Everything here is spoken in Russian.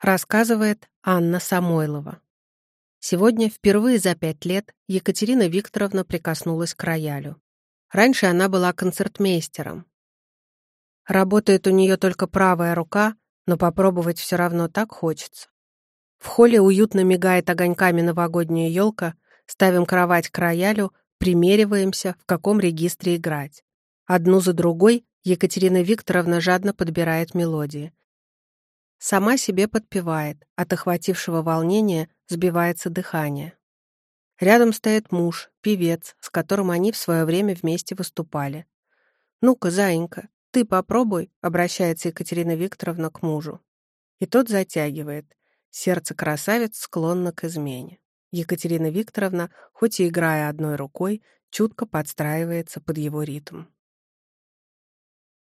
Рассказывает Анна Самойлова. Сегодня впервые за пять лет Екатерина Викторовна прикоснулась к роялю. Раньше она была концертмейстером. Работает у нее только правая рука, но попробовать все равно так хочется. В холле уютно мигает огоньками новогодняя елка, ставим кровать к роялю, примериваемся, в каком регистре играть. Одну за другой Екатерина Викторовна жадно подбирает мелодии. Сама себе подпевает, от охватившего волнения сбивается дыхание. Рядом стоит муж, певец, с которым они в свое время вместе выступали. «Ну-ка, заинька, ты попробуй», — обращается Екатерина Викторовна к мужу. И тот затягивает. Сердце красавец склонно к измене. Екатерина Викторовна, хоть и играя одной рукой, чутко подстраивается под его ритм.